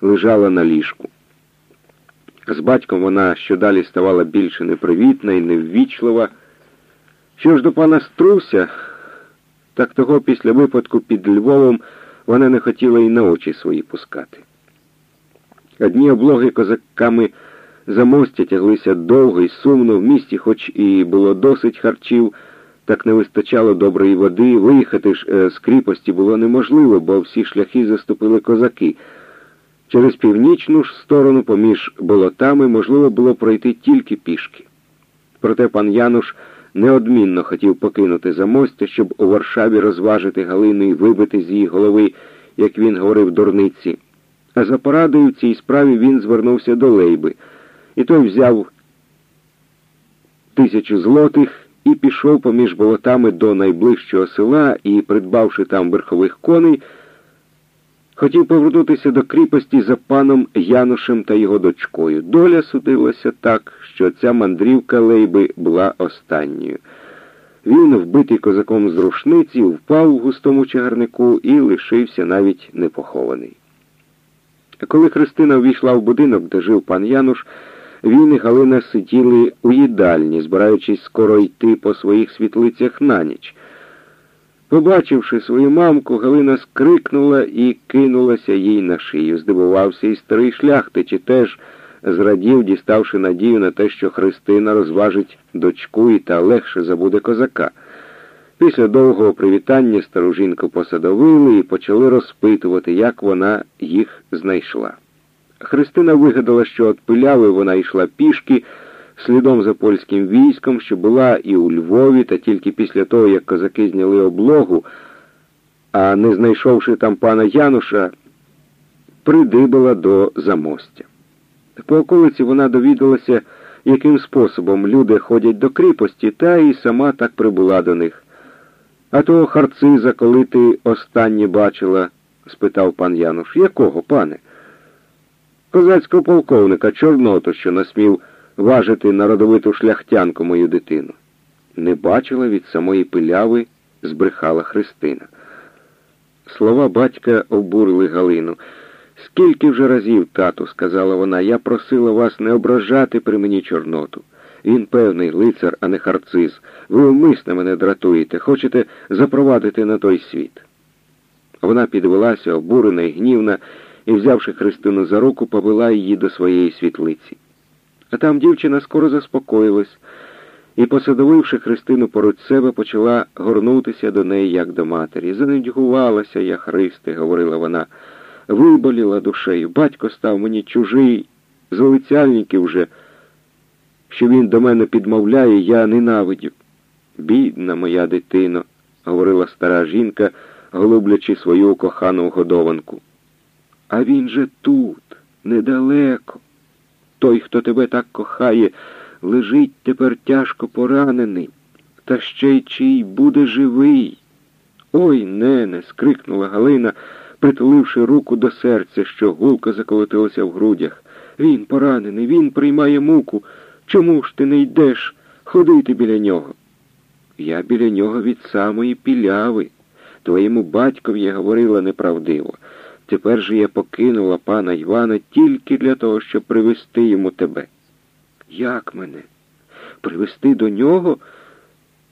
лежала на ліжку. З батьком вона щодалі ставала більше непривітна і неввічлива. Що ж до пана Струся, так того після випадку під Львовом вона не хотіла і на очі свої пускати. Одні облоги козаками за мостя тяглися довго і сумно, в місті, хоч і було досить харчів, так не вистачало доброї води. Виїхати ж е, з кріпості було неможливо, бо всі шляхи заступили козаки. Через північну ж сторону поміж болотами можливо було пройти тільки пішки. Проте пан Януш неодмінно хотів покинути замостя, щоб у Варшаві розважити Галину і вибити з її голови, як він говорив, дурниці. А за порадою в цій справі він звернувся до Лейби, і той взяв тисячу злотих і пішов поміж болотами до найближчого села і, придбавши там верхових коней, хотів повернутися до кріпості за паном Янушем та його дочкою. Доля судилася так, що ця мандрівка Лейби була останньою. Він, вбитий козаком з рушниці, впав у густому чагарнику і лишився навіть непохований. Коли Христина увійшла в будинок, де жив пан Януш, він і Галина сиділи у їдальні, збираючись скоро йти по своїх світлицях на ніч. Побачивши свою мамку, Галина скрикнула і кинулася їй на шию. Здивувався і старий шляхтич, і теж зрадів, діставши надію на те, що Христина розважить дочку і та легше забуде козака. Після довгого привітання стару жінку посадовили і почали розпитувати, як вона їх знайшла. Христина вигадала, що від пиляви вона йшла пішки слідом за польським військом, що була і у Львові, та тільки після того, як козаки зняли облогу, а не знайшовши там пана Януша, придибала до замостя. По околиці вона довідалася, яким способом люди ходять до кріпості, та і сама так прибула до них. А того харциза, коли ти останнє бачила? спитав пан Януш. Якого, пане? Козацького полковника Чорноту, що насмів важити народовиту шляхтянку мою дитину. Не бачила від самої пиляви, збрехала Христина. Слова батька обурили Галину. Скільки вже разів, тату, сказала вона, я просила вас не ображати при мені Чорноту. Він певний лицар, а не харциз. Ви умисно мене дратуєте, хочете запровадити на той світ. Вона підвелася, обурена і гнівна, і, взявши Христину за руку, повела її до своєї світлиці. А там дівчина скоро заспокоїлась і, посадовивши Христину поруч себе, почала горнутися до неї, як до матері. Занедьгувалася я, Христе, говорила вона, виболіла душею. Батько став мені чужий, залицяльників вже, що він до мене підмовляє, я ненавидю. Бідна моя дитино, говорила стара жінка, голублячи свою кохану годованку. А він же тут, недалеко. Той, хто тебе так кохає, лежить тепер тяжко поранений, та ще й чий буде живий. Ой, нене, скрикнула Галина, притуливши руку до серця, що гулко заколотилося в грудях. Він поранений, він приймає муку. Чому ж ти не йдеш ходити біля нього? Я біля нього від самої піляви. Твоєму батькові я говорила неправдиво. Тепер же я покинула пана Івана тільки для того, щоб привести йому тебе. Як мене? Привести до нього?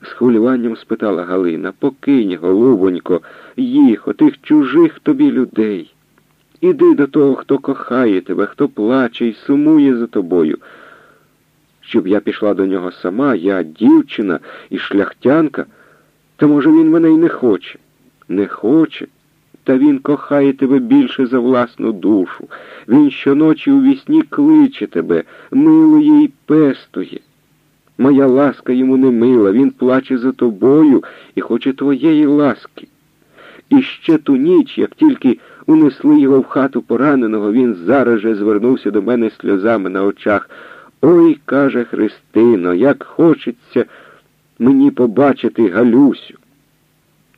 з хвилюванням спитала Галина. Покинь, голубонько, їх, отих чужих тобі людей. Іди до того, хто кохає тебе, хто плаче і сумує за тобою. Щоб я пішла до нього сама, я дівчина і шляхтянка, то, може, він мене й не хоче. Не хоче. Та він кохає тебе більше за власну душу. Він щоночі у вісні кличе тебе, милує і пестує. Моя ласка йому не мила, він плаче за тобою і хоче твоєї ласки. І ще ту ніч, як тільки унесли його в хату пораненого, він зараз же звернувся до мене сльозами на очах. Ой, каже Христино, як хочеться мені побачити Галюсю.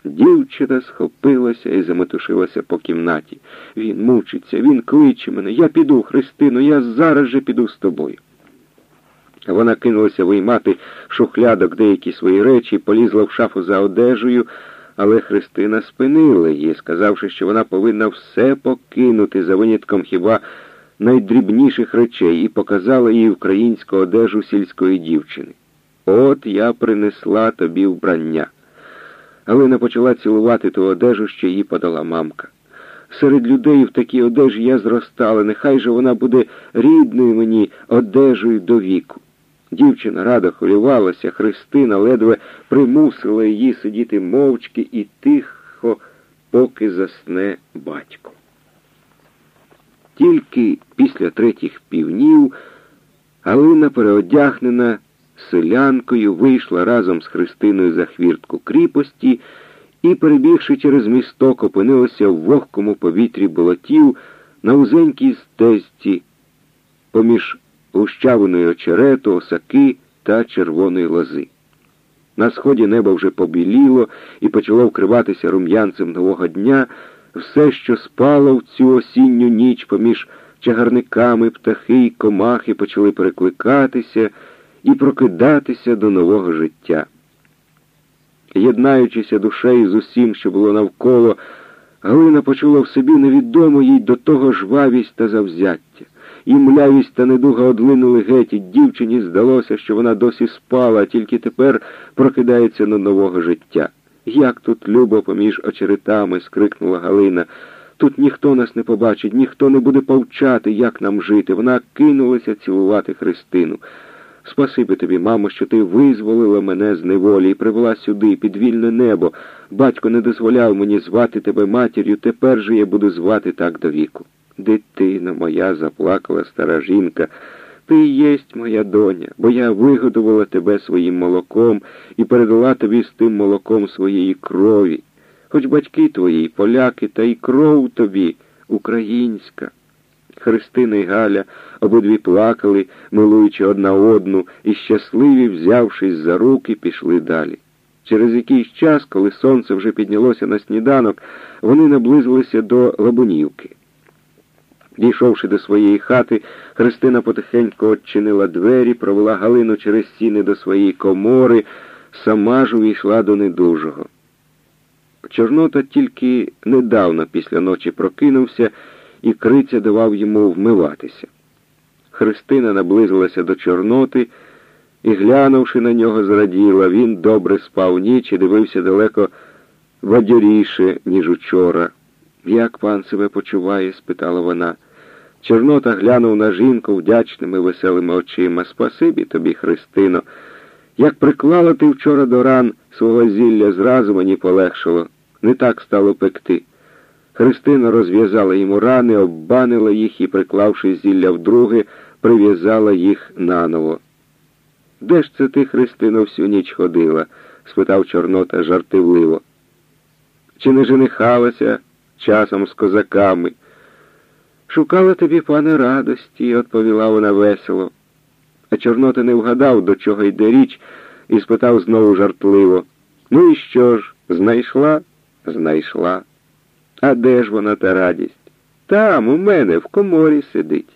Дівчина схопилася і заметушилася по кімнаті. Він мучиться, він кличе мене. Я піду, Христино, я зараз же піду з тобою. Вона кинулася виймати шухлядок деякі свої речі, полізла в шафу за одежею, але Христина спинила її, сказавши, що вона повинна все покинути за винятком хіба найдрібніших речей, і показала їй українську одежу сільської дівчини. От я принесла тобі вбрання. Галина почала цілувати ту одежу, що їй подала мамка. Серед людей в такій одежі я зростала, нехай же вона буде рідною мені одежею до віку. Дівчина радо хвилювалася, Христина ледве примусила її сидіти мовчки і тихо, поки засне батько. Тільки після третіх півнів Галина, переодягнена селянкою, вийшла разом з Христиною за хвіртку кріпості і, перебігши через місток, опинилася в вогкому повітрі болотів на узенькій стезці поміж гущавиної очерету, осаки та червоної лози. На сході небо вже побіліло і почало вкриватися рум'янцем нового дня, все, що спало в цю осінню ніч поміж чагарниками, птахи й комахи почали перекликатися і прокидатися до нового життя. Єднаючися душею з усім, що було навколо, Галина почула в собі невідому їй до того жвавість та завзяття. І млявість та недуга одлинули геть, і дівчині здалося, що вона досі спала, а тільки тепер прокидається на нового життя. Як тут любо поміж очеретами, скрикнула Галина. Тут ніхто нас не побачить, ніхто не буде повчати, як нам жити. Вона кинулася цілувати Христину. Спасибі тобі, мамо, що ти визволила мене з неволі і привела сюди, під вільне небо. Батько не дозволяв мені звати тебе матір'ю, тепер же я буду звати так до віку. Дитина моя, заплакала стара жінка, ти єсть моя доня, бо я вигодувала тебе своїм молоком і передала тобі з тим молоком своєї крові. Хоч батьки твої, поляки, та й кров тобі українська. Христина і Галя обидві плакали, милуючи одна одну, і щасливі, взявшись за руки, пішли далі. Через якийсь час, коли сонце вже піднялося на сніданок, вони наблизилися до Лабунівки. Дійшовши до своєї хати, Христина потихеньку odчинила двері, провела Галину через стіни до своєї комори, сама ж увійшла до недужого. Чорнота тільки недавно після ночі прокинувся, і криця давав йому вмиватися. Христина наблизилася до Чорноти і, глянувши на нього, зраділа. Він добре спав ніч і дивився далеко бадьоріше, ніж учора. Як пан себе почуває? спитала вона. Чорнота глянув на жінку вдячними веселими очима. Спасибі тобі, Христино. Як приклала ти вчора до ран свого зілля, зразу мені полегшало, не так стало пекти. Христина розв'язала йому рани, оббанила їх і, приклавши зілля вдруге, прив'язала їх наново. Де ж це ти, Христино, всю ніч ходила? спитав Чорнота жартивливо. Чи не женихалася часом з козаками? Шукала тобі, пане, радості, відповіла вона весело. А Чорнота не вгадав, до чого йде річ, і спитав знову жартливо. Ну і що ж, знайшла? Знайшла. А де ж вона та радість? Там, у мене, в коморі сидить.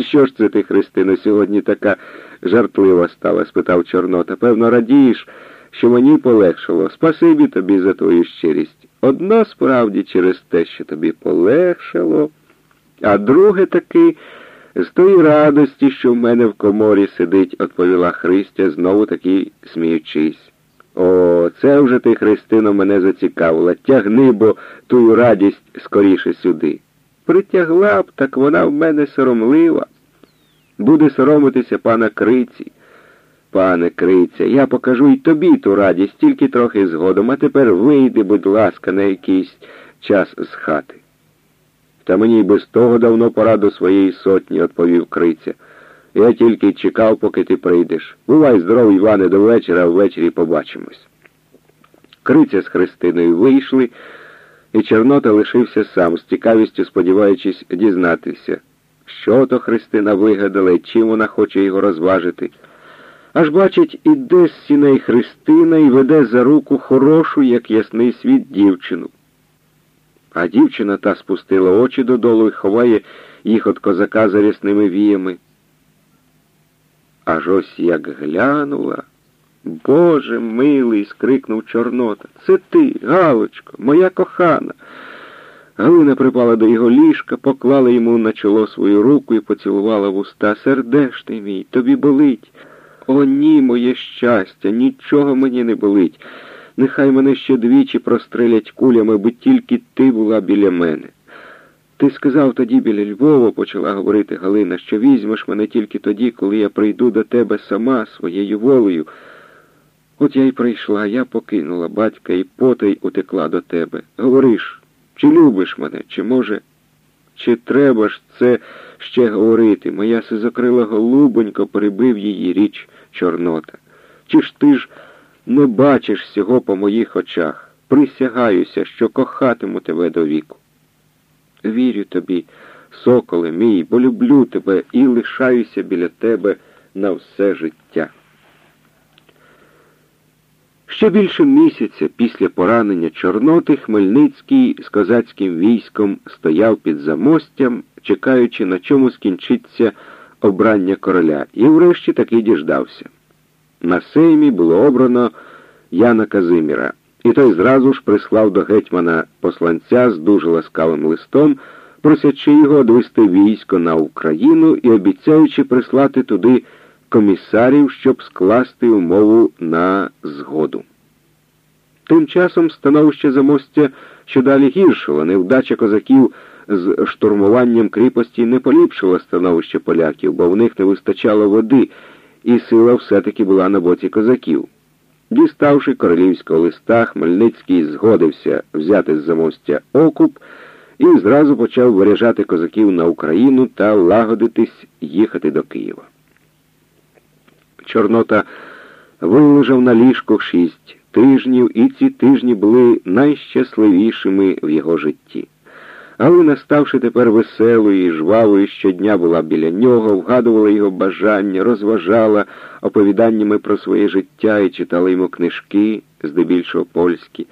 Що ж це ти, Христино, сьогодні така жартлива стала? спитав Чорнота. Певно, радієш, що мені полегшало. Спасибі тобі за твою щирість. Одно справді через те, що тобі полегшало, а друге таки з тої радості, що в мене в коморі сидить, відповіла Христя, знову таки сміючись. О, це вже ти, Христино, мене зацікавила. Тягни, бо тую радість скоріше сюди. Притягла б, так вона в мене соромлива. Буде соромитися пана Криці. Пане Криця, я покажу й тобі ту радість, тільки трохи згодом, а тепер вийди, будь ласка, на якийсь час з хати. Та мені й без того давно пора до своєї сотні, відповів Криця. Я тільки чекав, поки ти прийдеш. Бувай здоровий, Іване, до вечора, а ввечері побачимось. Криця з Христиною вийшли, і Чорнота лишився сам, з цікавістю сподіваючись дізнатися, що то Христина вигадала і чим вона хоче його розважити. Аж бачить, іде з сіней Христина і веде за руку хорошу, як ясний світ, дівчину. А дівчина та спустила очі додолу і ховає їх від козака за рясними віями. Аж ось як глянула, Боже милий, скрикнув Чорнота. Це ти, Галочко, моя кохана. Галина припала до його ліжка, поклала йому на чоло свою руку і поцілувала в уста. Сердеш ти мій, тобі болить. О, ні, моє щастя, нічого мені не болить. Нехай мене ще двічі прострелять кулями, бо тільки ти була біля мене. Ти сказав тоді біля Львова, почала говорити Галина, що візьмеш мене тільки тоді, коли я прийду до тебе сама своєю волею. От я й прийшла, я покинула батька і потай утекла до тебе. Говориш, чи любиш мене, чи, може, чи треба ж це ще говорити? Моя сизокрила голубонько перебив її річ Чорнота. Чи ж ти ж не бачиш цього по моїх очах? Присягаюся, що кохатиму тебе до віку. Вірю тобі, соколе мій, бо люблю тебе і лишаюся біля тебе на все життя. Ще більше місяця після поранення Чорноти Хмельницький з козацьким військом стояв під замостям, чекаючи, на чому скінчиться обрання короля, і врешті таки діждався. На сеймі було обрано Яна Казиміра, і той зразу ж прислав до гетьмана посланця з дуже ласкавим листом, просячи його одвести військо на Україну і обіцяючи прислати туди комісарів, щоб скласти умову на згоду. Тим часом становище замостя що далі гіршило, невдача козаків з штурмуванням кріпості не поліпшила становище поляків, бо в них не вистачало води, і сила все-таки була на боці козаків. Діставши королівського листа, Хмельницький згодився взяти з замостя окуп і зразу почав виряжати козаків на Україну та лагодитись їхати до Києва. Чорнота вилежав на ліжко шість тижнів, і ці тижні були найщасливішими в його житті. Галина, ставши тепер веселою і жвавою, щодня була біля нього, вгадувала його бажання, розважала оповіданнями про своє життя і читала йому книжки, здебільшого польські.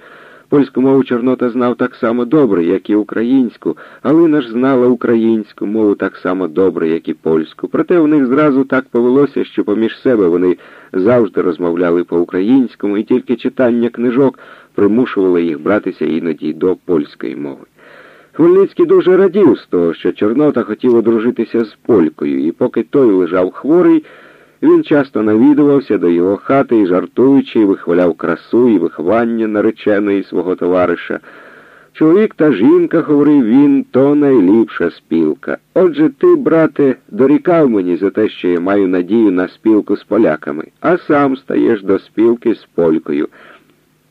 Польську мову Чорнота знав так само добре, як і українську, Галина ж знала українську мову так само добре, як і польську. Проте у них зразу так повелося, що поміж себе вони завжди розмовляли по-українському, і тільки читання книжок примушувало їх братися іноді до польської мови. Хмельницький дуже радів з того, що Чорнота хотів одружитися з полькою, і поки той лежав хворий, він часто навідувався до його хати і, жартуючи, вихваляв красу і виховання нареченої свого товариша. Чоловік та жінка, говорив він, то найліпша спілка. Отже, ти, брате, дорікав мені за те, що я маю надію на спілку з поляками, а сам стаєш до спілки з полькою.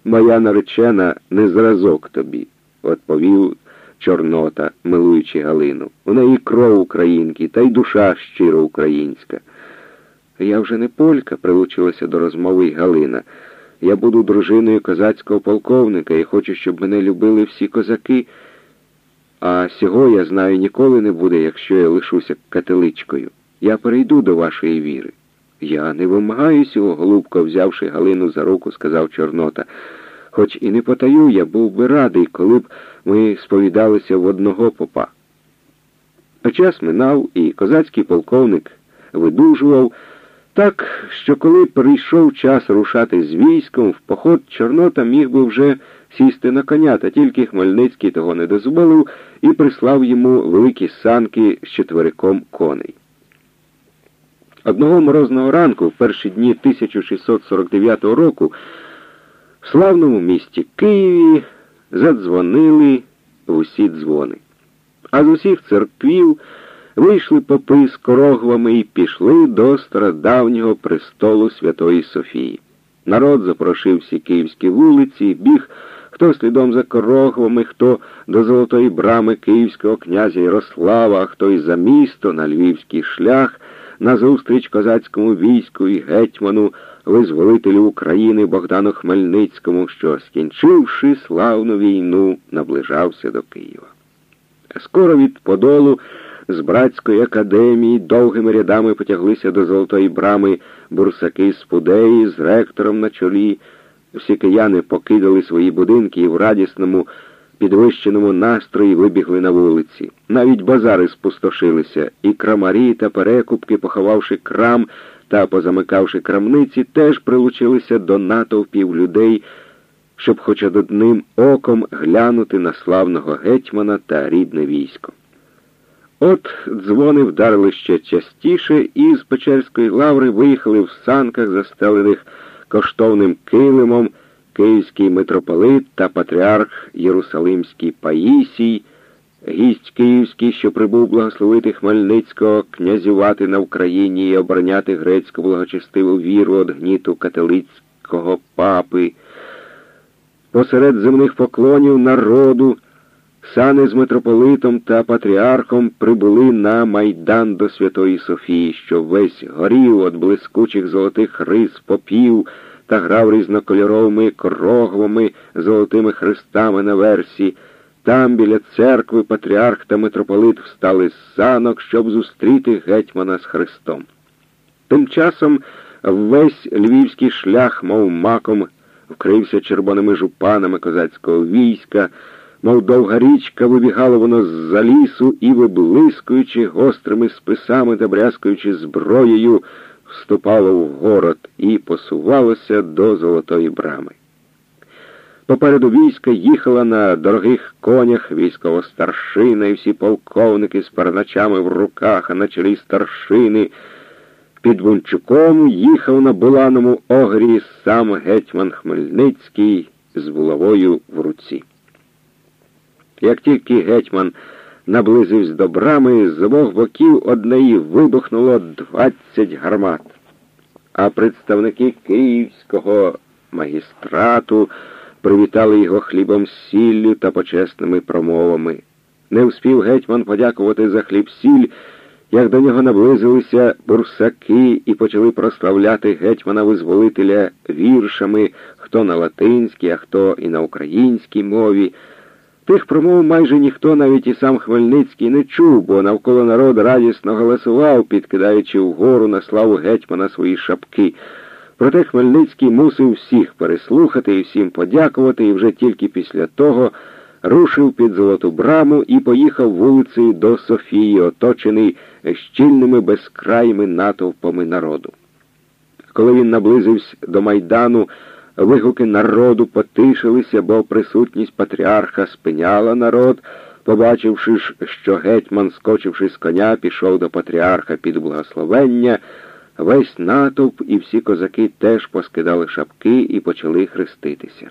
Моя наречена не зразок тобі, відповів Чорнота, милуючи Галину. У неї кров українки, та й душа щиро українська. Я вже не полька, прилучилася до розмови й Галина. Я буду дружиною козацького полковника і хочу, щоб мене любили всі козаки. А сього, я знаю, ніколи не буде, якщо я лишуся католичкою. Я перейду до вашої віри. Я не вимагаю цього, голубко, взявши Галину за руку, сказав Чорнота. Хоч і не потаю, я був би радий, коли б ми сповідалися в одного попа. А час минав, і козацький полковник видужував. Так, що коли прийшов час рушати з військом в поход, Чорнота міг би вже сісти на коня, та тільки Хмельницький того не дозволив і прислав йому великі санки з четвериком коней. Одного морозного ранку, в перші дні 1649 року, в славному місті Києві задзвонили в усі дзвони. А з усіх церквів вийшли попи з корогвами і пішли до стародавнього престолу Святої Софії. Народ запрошив всі київські вулиці, біг хто слідом за корогвами, хто до золотої брами київського князя Ярослава, а хто й за місто на львівський шлях, назустріч козацькому війську і гетьману, визволителю України Богдану Хмельницькому, що, скінчивши славну війну, наближався до Києва. Скоро від Подолу з братської академії довгими рядами потяглися до Золотої брами бурсаки з Пудеї з ректором на чолі. Всі кияни покидали свої будинки і в радісному, підвищеному настрої вибігли на вулиці. Навіть базари спустошилися, і крамарі та перекупки, поховавши крам, та, позамикавши крамниці, теж прилучилися до натовпів людей, щоб хоч одним оком глянути на славного гетьмана та рідне військо. От дзвони вдарили ще частіше, і з Печерської лаври виїхали в санках, застелених коштовним килимом, київський митрополит та патріарх Єрусалимський Паїсій, гість київський, що прибув благословити Хмельницького, князювати на Україні і обороняти грецьку благочестиву віру від гніту католицького папи. Посеред земних поклонів народу. Сани з митрополитом та патріархом прибули на майдан до Святої Софії, що весь горів від блискучих золотих рис попів та грав різнокольоровими кроглами, золотими хрестами на версі. Там, біля церкви, патріарх та митрополит встали з санок, щоб зустріти гетьмана з Христом. Тим часом весь львівський шлях, мов маком, вкрився червоними жупанами козацького війська мов довга річка, вибігало воно з-за лісу і, виблискуючи гострими списами та брязкаючи зброєю, вступало в город і посувалося до Золотої брами. Попереду війська їхала на дорогих конях військова старшина і всі полковники з парначами в руках, а на чолі старшини. Під Бунчуком їхав на буланому огрі сам гетьман Хмельницький з булавою в руці. Як тільки гетьман наблизився до брами, з обох боків однеї вибухнуло двадцять гармат, а представники київського магістрату привітали його хлібом сіллю та почесними промовами. Не вспів гетьман подякувати за хліб сіль, як до нього наблизилися бурсаки і почали прославляти гетьмана визволителя віршами, хто на латинській, а хто і на українській мові. Тих промов майже ніхто, навіть і сам Хмельницький, не чув, бо навколо народ радісно голосував, підкидаючи вгору на славу гетьмана свої шапки. Проте Хмельницький мусив всіх переслухати і всім подякувати, і вже тільки після того рушив під золоту браму і поїхав вулицею до Софії, оточений щільними безкрайними натовпами народу. Коли він наблизився до майдану, Вигуки народу потишилися, бо присутність патріарха спиняла народ, побачивши ж, що гетьман, скочивши з коня, пішов до патріарха під благословення, весь натовп і всі козаки теж поскидали шапки і почали хреститися.